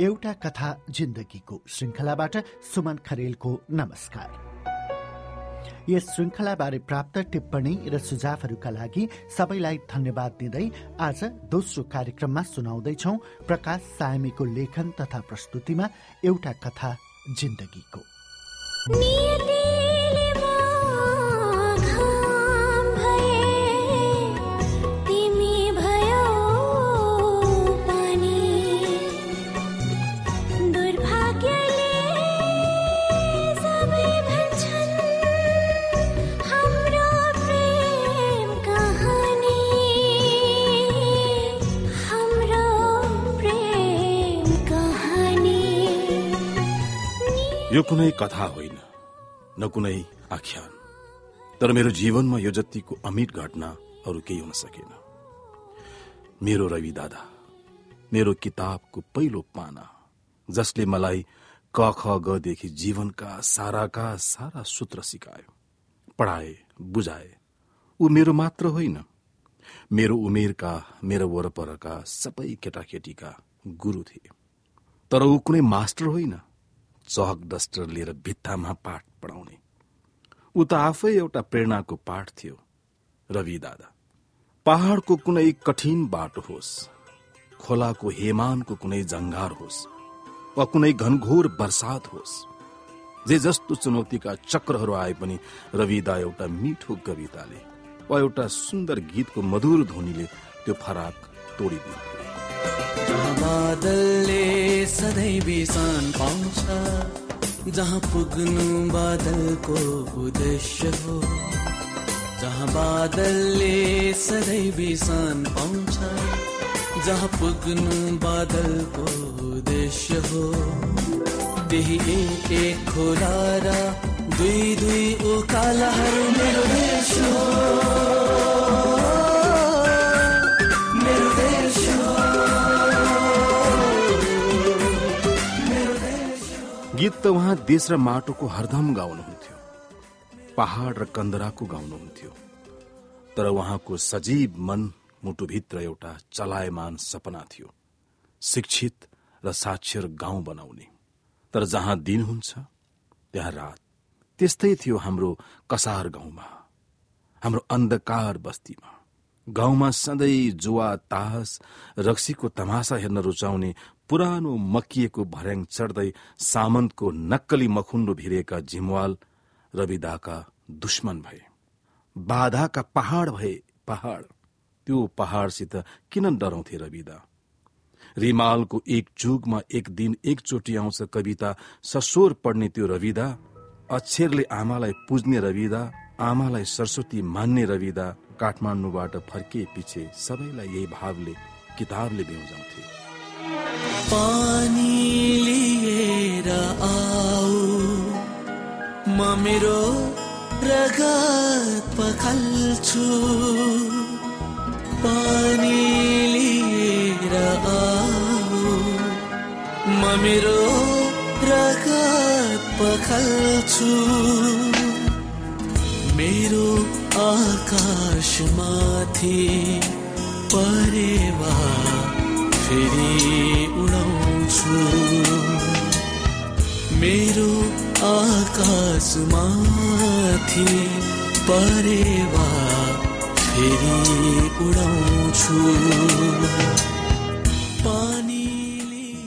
एउटा कथा जिन्दगीको श्रृङ्खलाबाट सुमन खरेलको नमस्कार। यस श्रृङ्खलाबारे प्राप्त टिप्पणी र सुझावहरूका लागि सबैलाई धन्यवाद दिँदै आज दोस्रो कार्यक्रममा सुनाउँदैछौ प्रकाश सायमीको लेखन तथा प्रस्तुतिमा एउटा कथा जिन्दगीको। यो कुनै कथा होइन न कुनै आख्यान। तर मेरो जीवनमा यो जतिको अमिट घटना अरू केही हुन सकेन। मेरो रवि दादा मेरो किताबको पहिलो पाना जसले मलाई क ख गदेखि जीवनका साराका सारा सूत्र सिकायो पढाए बुझाए ऊ मेरो मात्र होइन। मेरो उमेरका मेरो वरपरका सबै केटाकेटीका गुरु थिए। तर ऊ कुनै मास्टर होइन। चहक डस्टर लिएर भित्तामा पाठ पढाउने। ऊ त आफै एउटा प्रेरणाको पाठ थियो। रवि दादा पहाड़को कुनै कठिन बाटो होस् खोलाको हेमानको कुनै जङ्गार होस् वा कुनै घनघोर बर्सात होस् जे जस्तो चुनौतीका चक्रहरू आए पनि रविदा एउटा मिठो कविताले वा एउटा सुन्दर गीतको मधुर ध्वनिले त्यो फराक तोडिदिन्थ्यो। बादलले सधैँ बिसान पाउँछ जहाँ पुग्नु बादलको उद्देश्य हो। जहाँ बादलले सधैँ बिसान पाउँछ जहाँ पुग्नु बादलको उद्देश्य हो। त्यही एक एक खोला र दुई दुई उकालाहरू मेरो देश हो। गीत त उहाँ देश र माटोको हरदम गाउनुहुन्थ्यो। पहाड र कन्दराको गाउनुहुन्थ्यो। तर उहाँको सजीव मन मुटुभित्र एउटा चलायमान सपना थियो। शिक्षित र साक्षर गाउँ बनाउने। तर जहाँ दिन हुन्छ त्यहाँ रात। त्यस्तै थियो हाम्रो कसार गाउँमा। हाम्रो अन्धकार बस्तीमा। गाउँमा सधैँ जुवा तास रक्सीको तमासा हेर्न रुचाउने पुरानो मकिएको भर्याङ चढ्दै सामन्तको नक्कली मखुन्डो भिरेका झिमवाल रविदाका दुश्मन भए। बाधाका पहाड़ भए पहाड़। त्यो पहाड़सित किन डराउँथे रविदा? रिमालको एक चुगमा एक दिन एकचोटि आउँछ कविता ससोर पढ्ने त्यो रविदा अक्षरले आमालाई पुज्ने रविदा आमालाई सरस्वती मान्ने रविदा काठमाडौँबाट फर्किए पछि सबैलाई यही भावले किताबले बेउजाउँथे पानी लिएर आऊ म मेरो रगत पखाल्छु। पानी लिएर आऊ म मेरो रगत पखाल्छु। मेरो आकाशमाथि परेवा फेरि उडाउँछु। मेरो आकाशमाथि परेवा फेरि उडाउँछु।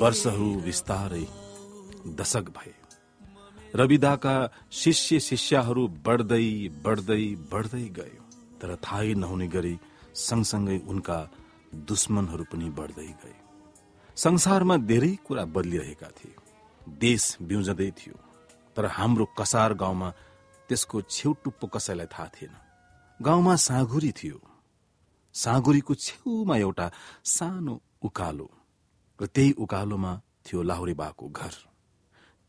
वर्षहरू बिस्तारै दशक भए। रविदाका शिष्य शिष्याहरू बढ्दै बढ्दै बढ्दै गयो। तर थाहै नहुने गरी सँगसँगै उनका दुश्मनहरू पनि बढ्दै गए। संसारमा धेरै कुरा बदलिरहेका थिए। देश बिउजँदै थियो। तर हाम्रो कसार गाउँमा त्यसको छेउटुप्पो कसैलाई थाहा थिएन। गाउँमा साँगुरी थियो। साँगुरीको छेउमा एउटा सानो उकालो। र त्यही उकालोमा थियो लाहुरे बाको घर।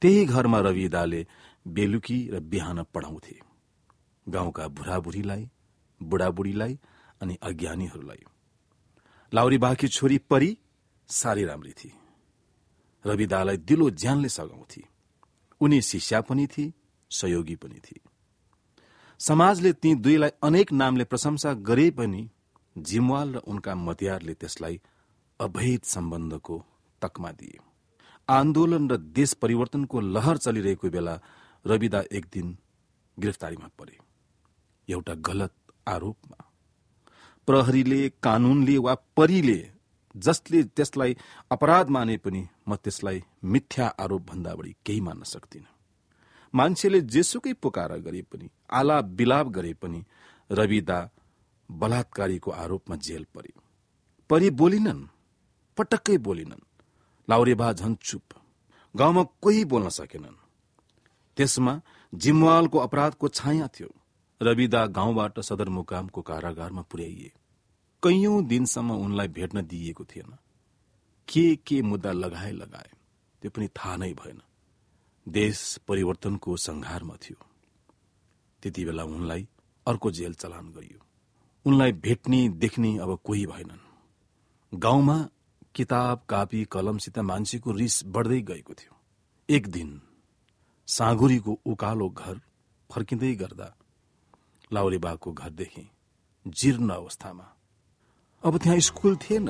त्यही घरमा रविदाले बेलुकी र बिहान पढाउँथे। गाउँका बुढाबुढीलाई बुढाबुढीलाई अनि अज्ञानीहरूलाई। लाउरी बाकी छोरी परी साह्रै राम्री थिए। रविदालाई दिलो ज्यानले सघाउँथे। उनी शिष्या पनि थिए सहयोगी पनि थिए। समाजले ती दुईलाई अनेक नामले प्रशंसा गरे पनि जिमवाल र उनका मतियारले त्यसलाई अभेद सम्बन्धको तकमा दिए। आन्दोलन र देश परिवर्तनको लहर चलिरहेको बेला रविदा एक दिन गिरफ्तारीमा परे। एउटा गलत आरोपमा। प्रहरीले कानूनले वा परीले जसले त्यसलाई अपराध माने पनि म त्यसलाई मिथ्या आरोप भन्दा बढी केही मान्न सक्दिन। मान्छेले जेसुकै पुकार गरे पनि आलाप बिलाप गरे पनि रविदा बलात्कारीको आरोपमा जेल परे। परी बोलिनन् पटक्कै बोलिनन्। लाउरेबा झन् चुप। गाउँमा कोही बोल्न सकेनन्। त्यसमा जिम्वालको अपराधको छाया थियो। रविदा गाउँबाट सदरमुकामको कारागारमा पुर्याइए। कैयौं दिनसम्म उनलाई भेट्न दिइएको थिएन। के के मुद्दा लगाए लगाए त्यो पनि थाहा नै भएन। देश परिवर्तनको संघारमा थियो। त्यति बेला उनलाई अर्को जेल चलान गरियो। उनलाई भेट्ने देख्ने अब कोही भएनन्। गाउँमा किताब कापी कलमसित मान्छेको रिस बढ्दै गएको थियो। एक दिन साँगुरीको उकालो घर फर्किँदै गर्दा लाउरे बाको घर देखे जीर्ण अवस्थामा। अब त्यहाँ स्कुल थिएन।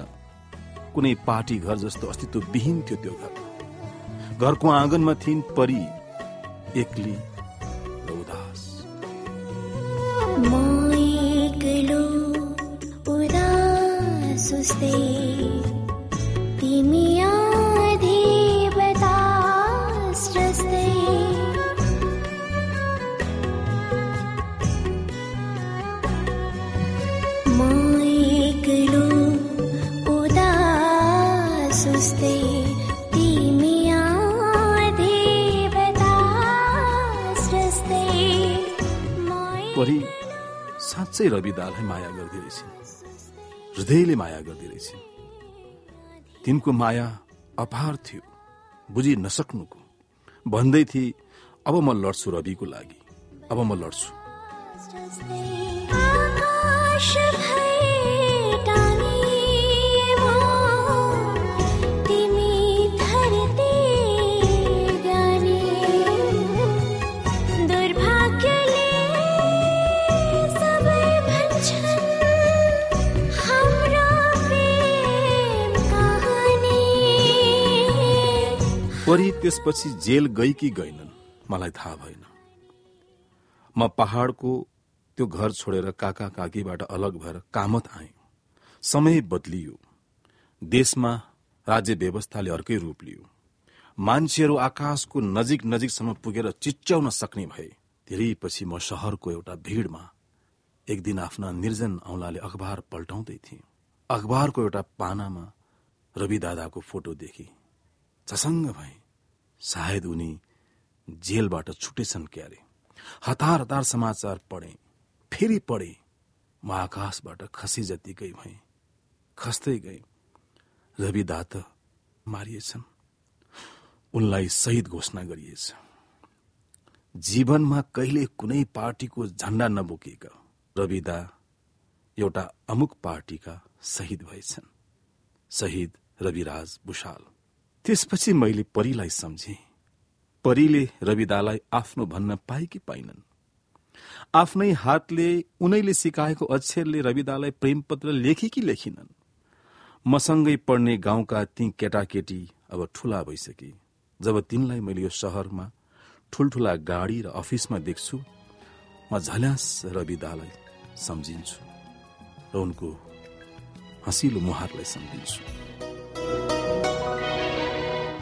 कुनै पार्टी घर जस्तो अस्तित्व विहीन थियो त्यो घर। घरको आँगनमा थिइन् परी एक्ली परी साँच्चै रवि दाललाई माया गर्दै रहेछन् हृदयले माया गर्दै रहेछन् तिनको माया अपार थियो। बुझि नसक्नुको। भन्दै थिए अब म लड्छु रविको लागि। अब म लड्छु। परी त्यसपछि जेल गई कि गएनन् मलाई थाहा भएन। म पहाड़को त्यो घर छोडेर काका काकीबाट अलग भएर कामत आए। समय बदलियो। देशमा राज्य व्यवस्थाले अर्कै रूप लियो। मान्छेहरू आकाशको नजिक नजिकसम्म पुगेर चिच्याउन सक्ने भए धेरै पछि म शहरको एउटा भीड़मा एक दिन आफ्ना निर्जन औंलाले अखबार पल्टाउँदै थिए। अखबारको एउटा पानामा रवि दादाको फोटो देखेँ। झसङ्ग भए सायद उनी जेलबाट छुटेछन् क्यारे। हतार हतार समाचार पढे। फेरि पढे। म आकाशबाट खसी जतिकै भए खस्दै गए रवि दात मारिएछन्। उनलाई शहीद घोषणा गरिएछ। जीवनमा कहिले कुनै पार्टीको झण्डा नबोकेका रविदा एउटा अमुक पार्टीका शहीद भएछन्। शहीद रविराज भूषाल। त्यसपछि मैले परीलाई सम्झे। परीले रविदालाई आफ्नो भन्न पाए कि पाइनन्। आफ्नै हातले उनैले सिकाएको अक्षरले रविदालाई प्रेमपत्र लेखे कि लेखिनन्। मसँगै पढ्ने गाउँका ती केटाकेटी अब ठूला भइसके। जब तिनलाई मैले यो शहरमा ठुल्ठुला गाडी र अफिसमा देख्छु म झल्यास रविदालाई सम्झिन्छु र उनको हँसिलो मुहारलाई सम्झिन्छु।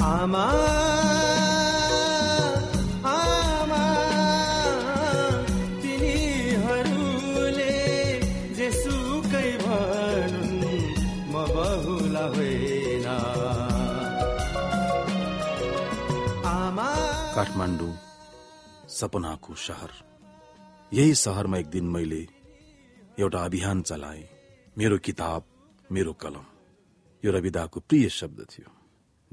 आमा आमा तिनीहरूले जेसुकै भनुन् म बहुला होइन आमा काठमाडौँ सपनाको सहर यही सहरमा एक दिन मैले एउटा अभियान चलाए मेरो किताब मेरो कलम यो रविदाको प्रिय शब्द थियो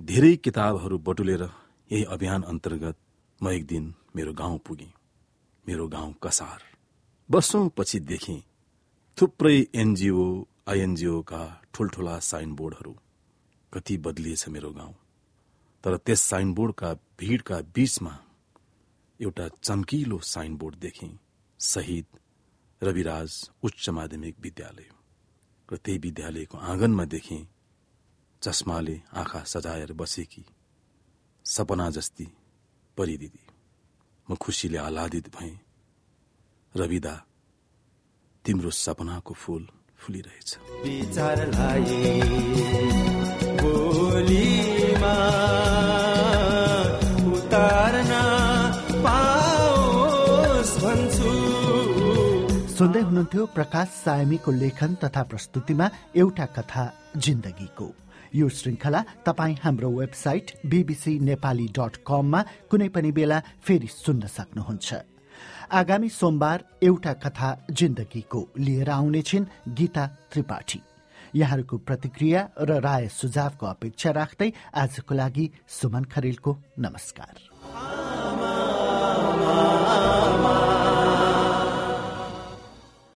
धेरै किताबहरू बटुलेर यही अभियान अन्तर्गत म एक दिन मेरो गाउँ पुगे मेरो गाउँ कसार। वर्षौं पछि देखे थुप्रै एनजिओ आइएनजिओका ठुल्ठुला साइनबोर्डहरू कति बदलिएछ मेरो गाउँ। तर त्यस साइनबोर्डका भीड़का बीचमा एउटा चम्किलो साइनबोर्ड देखे शहीद रविराज उच्च माध्यमिक विद्यालय। र त्यही विद्यालयको आँगनमा देखेँ चस्माले आँखा सजाएर बसेकी सपना जस्ती परिदिदी। म खुसीले आह्लादित भएँ। रविदा तिम्रो सपनाको फूल फुलिरहेछ। सुन्दै हुनुहुन्थ्यो प्रकाश सायमीको लेखन तथा प्रस्तुतिमा एउटा कथा जिन्दगीको। यो श्रृङ्खला तपाईँ हाम्रो वेबसाइट बीबीसी नेपाली डट कममा कुनै पनि बेला फेरि सुन्न सक्नुहुन्छ। आगामी सोमबार एउटा कथा जिन्दगीको लिएर आउनेछिन् गीता त्रिपाठी। यहाँहरूको प्रतिक्रिया र राय सुझावको अपेक्षा राख्दै आजको लागि सुमन खरेलको नमस्कार।